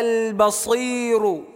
البصير.